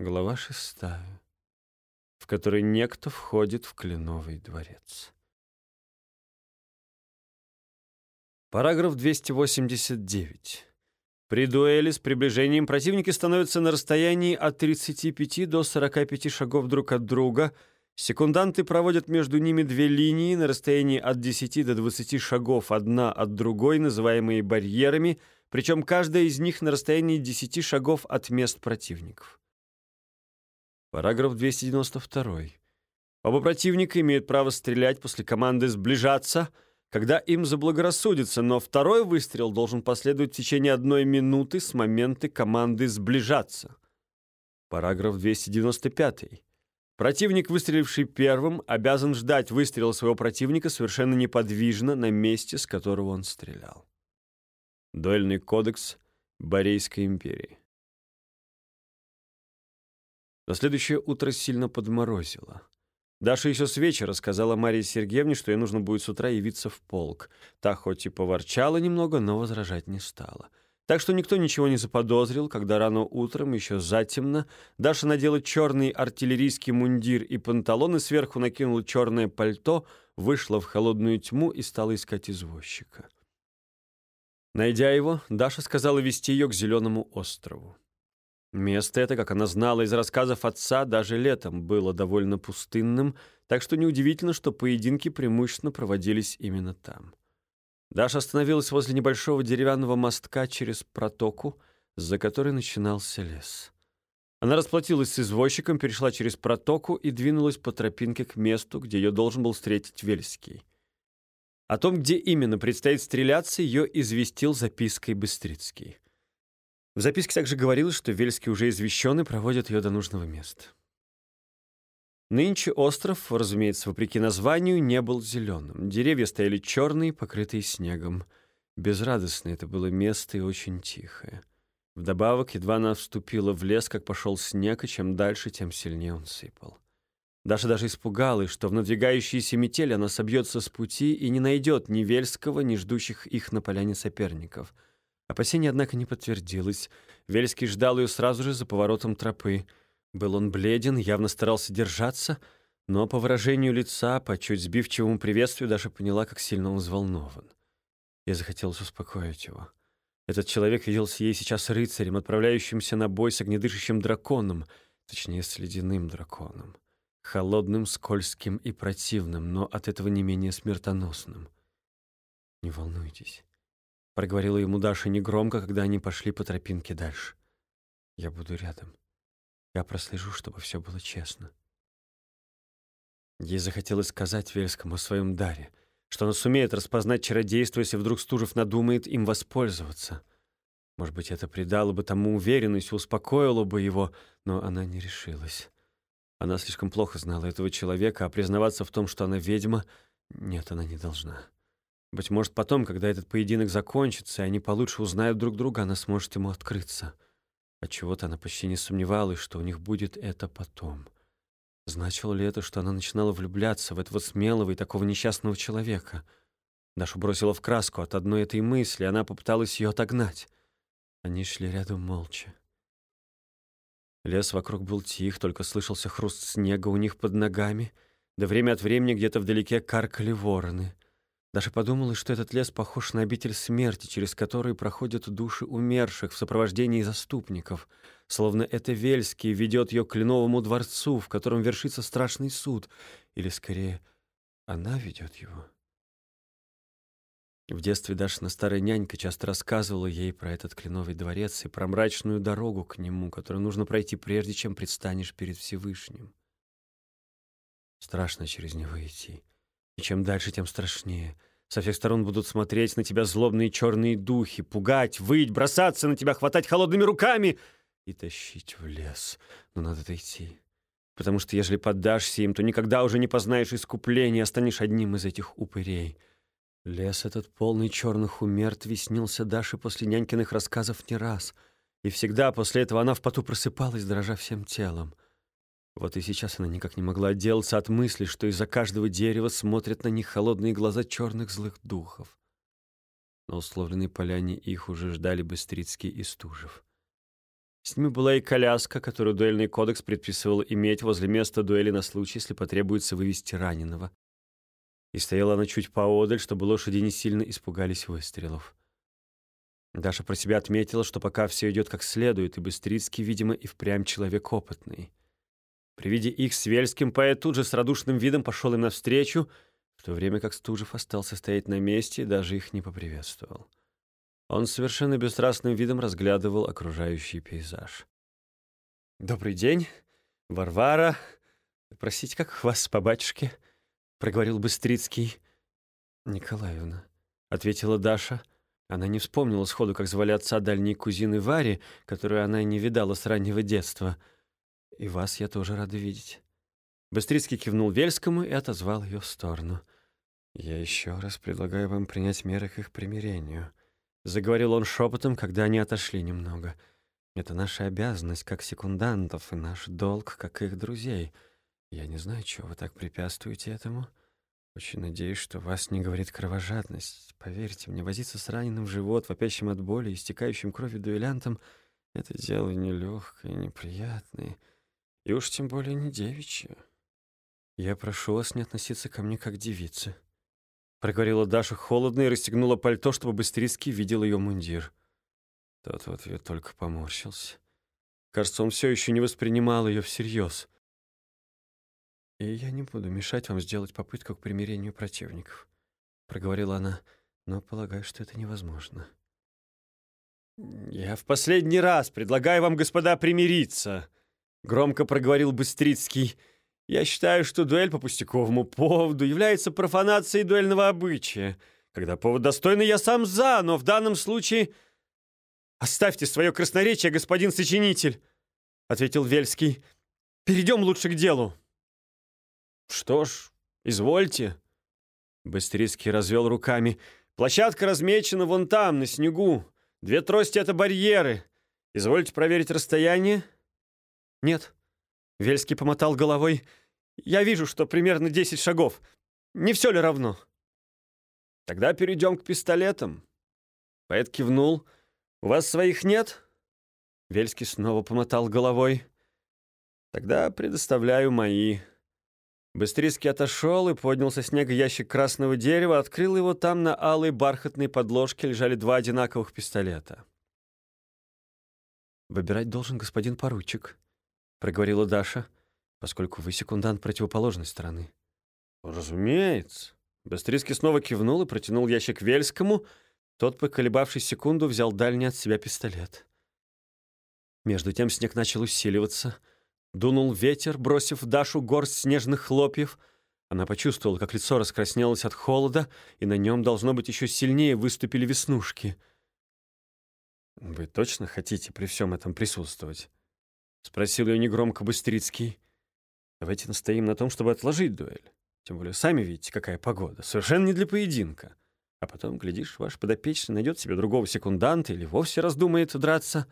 Глава шестая, в которой некто входит в Кленовый дворец. Параграф 289. При дуэли с приближением противники становятся на расстоянии от 35 до 45 шагов друг от друга. Секунданты проводят между ними две линии на расстоянии от 10 до 20 шагов одна от другой, называемые барьерами, причем каждая из них на расстоянии 10 шагов от мест противников. Параграф 292. Оба противника имеют право стрелять после команды «сближаться», когда им заблагорассудится, но второй выстрел должен последовать в течение одной минуты с момента команды «сближаться». Параграф 295. Противник, выстреливший первым, обязан ждать выстрела своего противника совершенно неподвижно на месте, с которого он стрелял. Дуэльный кодекс Борейской империи. На следующее утро сильно подморозило. Даша еще с вечера сказала Марии Сергеевне, что ей нужно будет с утра явиться в полк. Та хоть и поворчала немного, но возражать не стала. Так что никто ничего не заподозрил, когда рано утром, еще затемно, Даша надела черный артиллерийский мундир и панталоны, сверху накинула черное пальто, вышла в холодную тьму и стала искать извозчика. Найдя его, Даша сказала вести ее к Зеленому острову. Место это, как она знала из рассказов отца, даже летом было довольно пустынным, так что неудивительно, что поединки преимущественно проводились именно там. Даша остановилась возле небольшого деревянного мостка через протоку, за которой начинался лес. Она расплатилась с извозчиком, перешла через протоку и двинулась по тропинке к месту, где ее должен был встретить Вельский. О том, где именно предстоит стреляться, ее известил запиской Быстрицкий. В записке также говорилось, что Вельский уже извещен и проводит ее до нужного места. Нынче остров, разумеется, вопреки названию, не был зеленым. Деревья стояли черные, покрытые снегом. Безрадостное это было место и очень тихое. Вдобавок, едва она вступила в лес, как пошел снег, и чем дальше, тем сильнее он сыпал. Даша даже испугалась, что в надвигающейся метели она собьется с пути и не найдет ни Вельского, ни ждущих их на поляне соперников — Опасение, однако, не подтвердилось. Вельский ждал ее сразу же за поворотом тропы. Был он бледен, явно старался держаться, но по выражению лица, по чуть сбивчивому приветствию, даже поняла, как сильно он взволнован. Я захотелось успокоить его. Этот человек виделся ей сейчас рыцарем, отправляющимся на бой с огнедышащим драконом, точнее, с ледяным драконом. Холодным, скользким и противным, но от этого не менее смертоносным. «Не волнуйтесь проговорила ему Даша негромко, когда они пошли по тропинке дальше. Я буду рядом. Я прослежу, чтобы все было честно. Ей захотелось сказать Вельскому о своем даре, что она сумеет распознать чародейство, если вдруг Стужев надумает им воспользоваться. Может быть, это придало бы тому уверенность, успокоило бы его, но она не решилась. Она слишком плохо знала этого человека, а признаваться в том, что она ведьма, нет, она не должна. Быть может, потом, когда этот поединок закончится, и они получше узнают друг друга, она сможет ему открыться. Отчего-то она почти не сомневалась, что у них будет это потом. Значило ли это, что она начинала влюбляться в этого смелого и такого несчастного человека? Дашу бросила в краску от одной этой мысли, она попыталась ее отогнать. Они шли рядом молча. Лес вокруг был тих, только слышался хруст снега у них под ногами, да время от времени где-то вдалеке каркали вороны — Даша подумала, что этот лес похож на обитель смерти, через который проходят души умерших в сопровождении заступников, словно это Вельский ведет ее к Кленовому дворцу, в котором вершится страшный суд, или, скорее, она ведет его. В детстве Дашина старая нянька часто рассказывала ей про этот Кленовый дворец и про мрачную дорогу к нему, которую нужно пройти прежде, чем предстанешь перед Всевышним. Страшно через него идти. И чем дальше, тем страшнее. Со всех сторон будут смотреть на тебя злобные черные духи, пугать, выть, бросаться на тебя, хватать холодными руками и тащить в лес. Но надо дойти. Потому что, ежели поддашься им, то никогда уже не познаешь искупления, станешь одним из этих упырей. Лес этот, полный черных умертвий, снился Даше после нянькиных рассказов не раз. И всегда после этого она в поту просыпалась, дрожа всем телом. Вот и сейчас она никак не могла отделаться от мысли, что из-за каждого дерева смотрят на них холодные глаза черных злых духов. На условленной поляне их уже ждали Быстрицкий и Стужев. С ними была и коляска, которую дуэльный кодекс предписывал иметь возле места дуэли на случай, если потребуется вывести раненого. И стояла она чуть поодаль, чтобы лошади не сильно испугались выстрелов. Даша про себя отметила, что пока все идет как следует, и Быстрицкий, видимо, и впрямь человек опытный. При виде их с поэт тут же с радушным видом пошел им навстречу, в то время как Стужев остался стоять на месте и даже их не поприветствовал. Он совершенно бесстрастным видом разглядывал окружающий пейзаж. «Добрый день, Варвара. Простите, как вас по батюшке?» — проговорил Быстрицкий. «Николаевна», — ответила Даша. Она не вспомнила сходу, как звали отца дальней кузины Вари, которую она не видала с раннего детства. «И вас я тоже рада видеть». Быстрицкий кивнул Вельскому и отозвал ее в сторону. «Я еще раз предлагаю вам принять меры к их примирению». Заговорил он шепотом, когда они отошли немного. «Это наша обязанность как секундантов и наш долг как их друзей. Я не знаю, чего вы так препятствуете этому. Очень надеюсь, что вас не говорит кровожадность. Поверьте мне, возиться с раненым в живот, вопящим от боли, истекающим кровью дуэлянтом — это дело нелегкое, неприятное, и уж тем более не девичье. Я прошу вас не относиться ко мне как девице». Проговорила Даша холодно и расстегнула пальто, чтобы Быстрицкий видел ее мундир. Тот в ответ только поморщился. Кажется, он все еще не воспринимал ее всерьез. «И я не буду мешать вам сделать попытку к примирению противников», — проговорила она, «но полагаю, что это невозможно». «Я в последний раз предлагаю вам, господа, примириться», — громко проговорил Быстрицкий, — я считаю, что дуэль по пустяковому поводу является профанацией дуэльного обычая. Когда повод достойный, я сам за, но в данном случае... «Оставьте свое красноречие, господин сочинитель», — ответил Вельский. «Перейдем лучше к делу». «Что ж, извольте». Быстрицкий развел руками. «Площадка размечена вон там, на снегу. Две трости — это барьеры. Извольте проверить расстояние?» «Нет», Вельский помотал головой. «Я вижу, что примерно десять шагов. Не все ли равно?» «Тогда перейдем к пистолетам». Поэт кивнул. «У вас своих нет?» Вельский снова помотал головой. «Тогда предоставляю мои». Быстрицкий отошел и поднял со снега ящик красного дерева, открыл его, там на алой бархатной подложке лежали два одинаковых пистолета. «Выбирать должен господин поручик», — проговорила Даша, поскольку вы секундант противоположной стороны. «Разумеется». Быстрицкий снова кивнул и протянул ящик Вельскому. Тот, поколебавшись секунду, взял дальний от себя пистолет. Между тем снег начал усиливаться. Дунул ветер, бросив Дашу горсть снежных хлопьев. Она почувствовала, как лицо раскраснелось от холода, и на нем, должно быть, еще сильнее выступили веснушки. «Вы точно хотите при всем этом присутствовать?» — спросил ее негромко Быстрицкий. «Давайте настоим на том, чтобы отложить дуэль. Тем более сами видите, какая погода. Совершенно не для поединка. А потом, глядишь, ваш подопечный найдет себе другого секунданта или вовсе раздумает драться».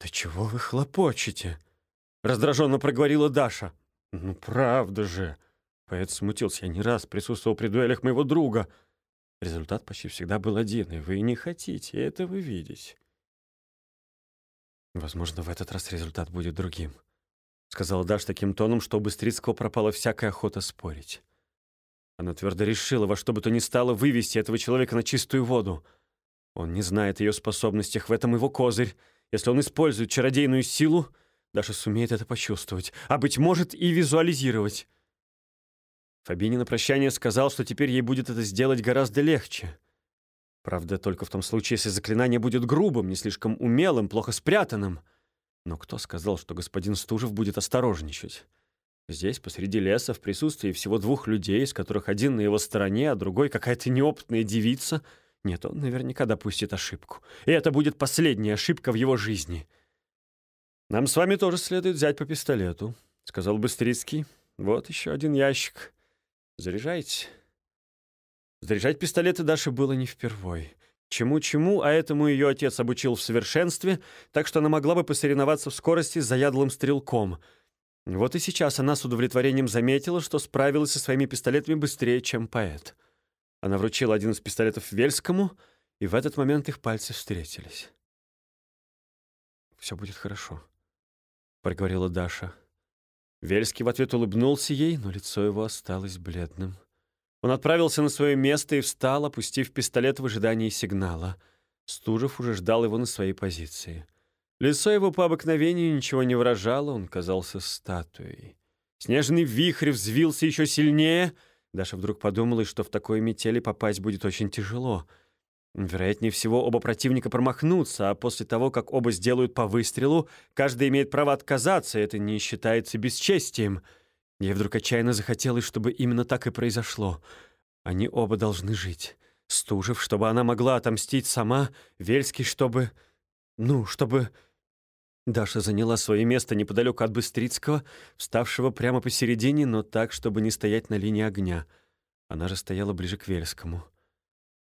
«Да чего вы хлопочете?» — раздраженно проговорила Даша. «Ну, правда же!» Поэт смутился. «Я не раз присутствовал при дуэлях моего друга. Результат почти всегда был один, и вы не хотите этого видеть». «Возможно, в этот раз результат будет другим», — сказала Даш таким тоном, что у Быстрицкого пропала всякая охота спорить. Она твердо решила во что бы то ни стало вывести этого человека на чистую воду. Он не знает ее способностях, в этом его козырь. Если он использует чародейную силу, Даша сумеет это почувствовать, а, быть может, и визуализировать. Фабини на прощание сказал, что теперь ей будет это сделать гораздо легче — Правда, только в том случае, если заклинание будет грубым, не слишком умелым, плохо спрятанным. Но кто сказал, что господин Стужев будет осторожничать? Здесь, посреди леса, в присутствии всего двух людей, из которых один на его стороне, а другой какая-то неопытная девица, нет, он наверняка допустит ошибку. И это будет последняя ошибка в его жизни. «Нам с вами тоже следует взять по пистолету», — сказал Быстрицкий. «Вот еще один ящик. Заряжайте». Заряжать пистолеты Даше было не впервой. Чему-чему, а этому ее отец обучил в совершенстве, так что она могла бы посоревноваться в скорости с заядлым стрелком. Вот и сейчас она с удовлетворением заметила, что справилась со своими пистолетами быстрее, чем поэт. Она вручила один из пистолетов Вельскому, и в этот момент их пальцы встретились. все будет хорошо», — проговорила Даша. Вельский в ответ улыбнулся ей, но лицо его осталось бледным. Он отправился на свое место и встал, опустив пистолет в ожидании сигнала. Стужев уже ждал его на своей позиции. Лицо его по обыкновению ничего не выражало, он казался статуей. Снежный вихрь взвился еще сильнее. Даша вдруг подумала, что в такой метели попасть будет очень тяжело. Вероятнее всего, оба противника промахнутся, а после того, как оба сделают по выстрелу, каждый имеет право отказаться, это не считается бесчестием. Ей вдруг отчаянно захотелось, чтобы именно так и произошло. Они оба должны жить. Стужев, чтобы она могла отомстить сама, Вельский, чтобы... Ну, чтобы... Даша заняла свое место неподалеку от Быстрицкого, вставшего прямо посередине, но так, чтобы не стоять на линии огня. Она же стояла ближе к Вельскому.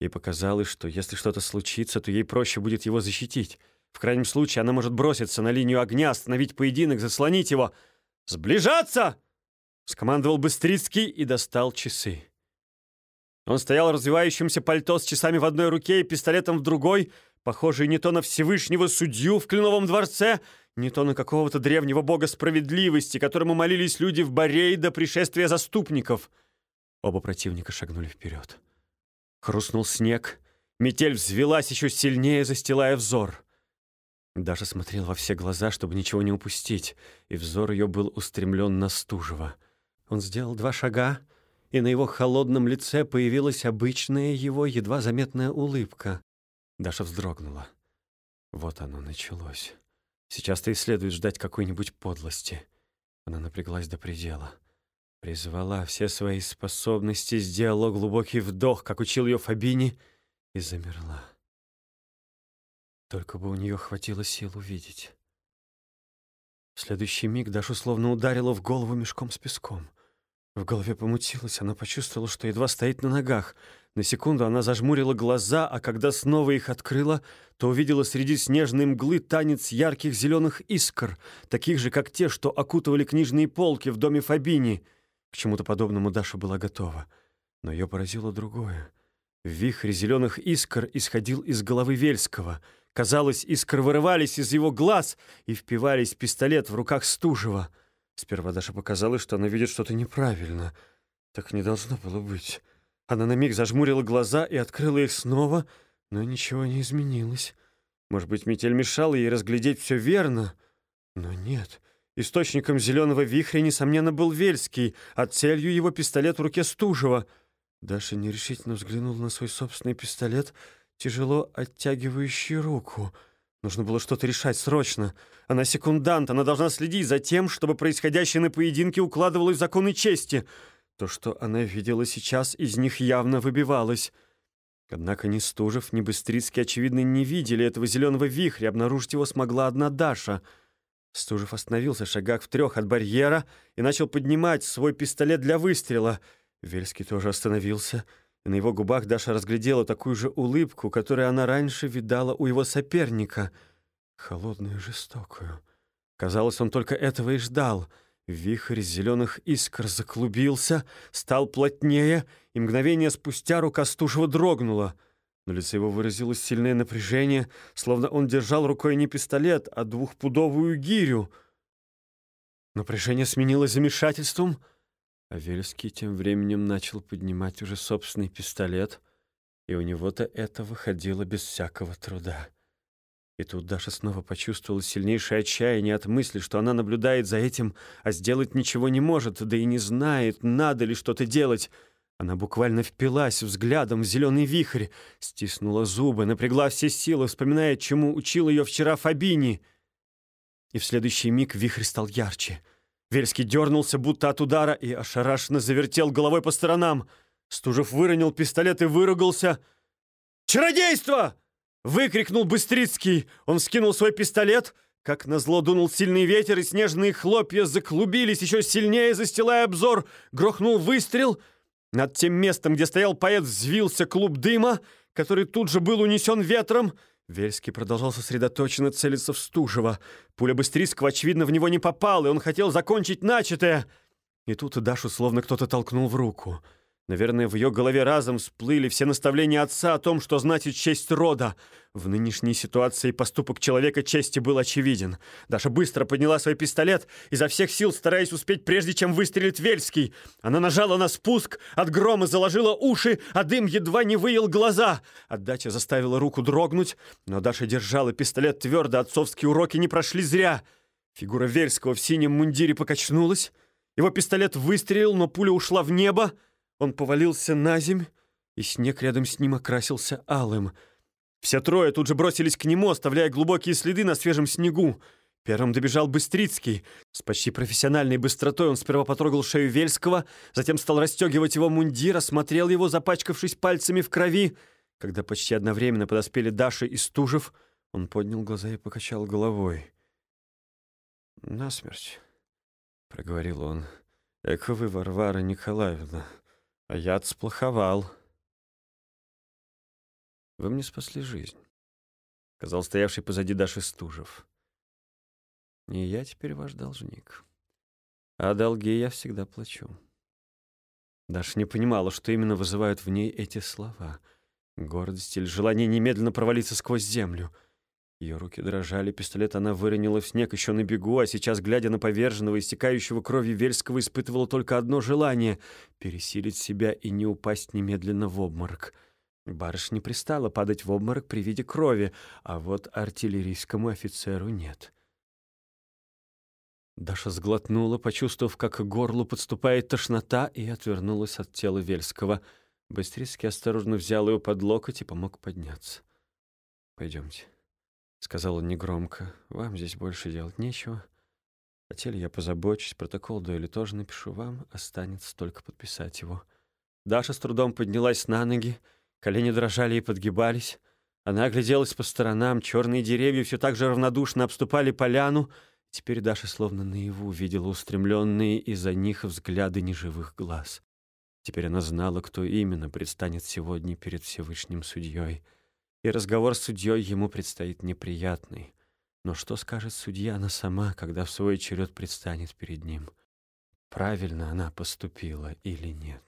Ей показалось, что если что-то случится, то ей проще будет его защитить. В крайнем случае она может броситься на линию огня, остановить поединок, заслонить его. «Сближаться!» — скомандовал Быстрицкий и достал часы. Он стоял в пальто с часами в одной руке и пистолетом в другой — похожий не то на Всевышнего судью в Кленовом дворце, не то на какого-то древнего бога справедливости, которому молились люди в Борей до пришествия заступников. Оба противника шагнули вперед. Хрустнул снег, метель взвелась еще сильнее, застилая взор. Даша смотрел во все глаза, чтобы ничего не упустить, и взор ее был устремлен на Стужева. Он сделал два шага, и на его холодном лице появилась обычная его едва заметная улыбка. Даша вздрогнула. Вот оно началось. Сейчас-то и следует ждать какой-нибудь подлости. Она напряглась до предела. Призвала все свои способности, сделала глубокий вдох, как учил ее Фабини, и замерла. Только бы у нее хватило сил увидеть. В следующий миг Дашу словно ударило в голову мешком с песком. В голове помутилась, она почувствовала, что едва стоит на ногах — на секунду она зажмурила глаза, а когда снова их открыла, то увидела среди снежной мглы танец ярких зеленых искр, таких же, как те, что окутывали книжные полки в доме Фабини. К чему-то подобному Даша была готова. Но ее поразило другое. Вихрь зеленых искр исходил из головы Вельского. Казалось, искры вырывались из его глаз и впивались пистолет в руках Стужева. Сперва Даша показалось, что она видит что-то неправильно. Так не должно было быть. Она на миг зажмурила глаза и открыла их снова, но ничего не изменилось. Может быть, метель мешала ей разглядеть все верно? Но нет. Источником зеленого вихря, несомненно, был Вельский, а целью его пистолет в руке Стужева. Даша нерешительно взглянула на свой собственный пистолет, тяжело оттягивающий руку. Нужно было что-то решать срочно. Она секундант, она должна следить за тем, чтобы происходящее на поединке укладывалось в законы чести — то, что она видела сейчас, из них явно выбивалось. Однако ни Стужев, ни Быстрицкий, очевидно, не видели этого зеленого вихря. Обнаружить его смогла одна Даша. Стужев остановился в шагах в трех от барьера и начал поднимать свой пистолет для выстрела. Вельский тоже остановился. На его губах Даша разглядела такую же улыбку, которую она раньше видала у его соперника. Холодную и жестокую. Казалось, он только этого и ждал — Вихрь зеленых искр заклубился, стал плотнее, и мгновение спустя рука Стужева дрогнула. На лице его выразилось сильное напряжение, словно он держал рукой не пистолет, а двухпудовую гирю. Напряжение сменилось замешательством, а Вельский тем временем начал поднимать уже собственный пистолет, и у него-то это выходило без всякого труда. И тут Даша снова почувствовала сильнейшее отчаяние от мысли, что она наблюдает за этим, а сделать ничего не может, да и не знает, надо ли что-то делать. Она буквально впилась взглядом в зеленый вихрь, стиснула зубы, напрягла все силы, вспоминая, чему учил ее вчера Фабини. И в следующий миг вихрь стал ярче. Вельский дернулся, будто от удара, и ошарашенно завертел головой по сторонам. Стужев выронил пистолет и выругался. «Чародейство!» Выкрикнул Быстрицкий. Он скинул свой пистолет. Как назло дунул сильный ветер, и снежные хлопья заклубились еще сильнее, застилая обзор. Грохнул выстрел. Над тем местом, где стоял поэт, взвился клуб дыма, который тут же был унесен ветром. Вельский продолжал сосредоточенно целиться в Стужева. Пуля Быстрицкого, очевидно, в него не попала, и он хотел закончить начатое. И тут Дашу словно кто-то толкнул в руку. Наверное, в ее голове разом всплыли все наставления отца о том, что значит честь рода. В нынешней ситуации поступок человека чести был очевиден. Даша быстро подняла свой пистолет, изо всех сил стараясь успеть, прежде чем выстрелит Вельский. Она нажала на спуск, от грома заложила уши, а дым едва не выел глаза. Отдача заставила руку дрогнуть, но Даша держала пистолет твердо, отцовские уроки не прошли зря. Фигура Вельского в синем мундире покачнулась. Его пистолет выстрелил, но пуля ушла в небо. Он повалился на земь, и снег рядом с ним окрасился алым. Все трое тут же бросились к нему, оставляя глубокие следы на свежем снегу. Первым добежал Быстрицкий. С почти профессиональной быстротой он сперва потрогал шею Вельского, затем стал расстегивать его мундир, осмотрел его, запачкавшись пальцами в крови. Когда почти одновременно подоспели Даша и Стужев, он поднял глаза и покачал головой. «Насмерть», — проговорил он. «Эко вы, Варвара Николаевна». А я отсплоховал. Вы мне спасли жизнь, — сказал стоявший позади Даши Стужев. И я теперь ваш должник. А долги я всегда плачу. Даша не понимала, что именно вызывают в ней эти слова. Гордость или желание немедленно провалиться сквозь землю — ее руки дрожали, пистолет она выронила в снег еще на бегу, а сейчас, глядя на поверженного, истекающего кровью Вельского, испытывала только одно желание — пересилить себя и не упасть немедленно в обморок. Барыш не пристала падать в обморок при виде крови, а вот артиллерийскому офицеру нет. Даша сглотнула, почувствовав, как к горлу подступает тошнота, и отвернулась от тела Вельского. Быстрицкий осторожно взял ее под локоть и помог подняться. «Пойдемте» сказал он негромко. «Вам здесь больше делать нечего. О теле я позабочусь, протокол дуэли тоже напишу вам, останется только подписать его». Даша с трудом поднялась на ноги, колени дрожали и подгибались. Она огляделась по сторонам, черные деревья все так же равнодушно обступали поляну. Теперь Даша словно наяву видела устремленные из-за них взгляды неживых глаз. Теперь она знала, кто именно предстанет сегодня перед Всевышним Судьей — и разговор с судьей ему предстоит неприятный. Но что скажет судья она сама, когда в свой черед предстанет перед ним? Правильно она поступила или нет?